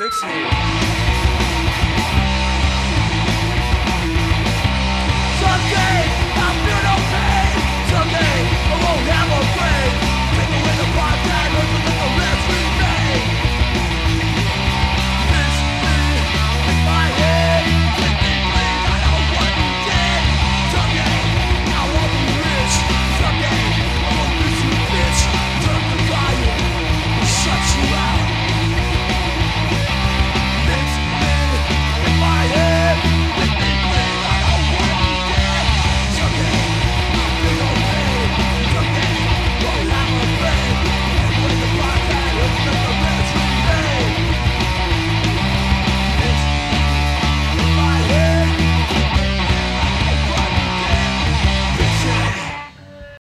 fix it.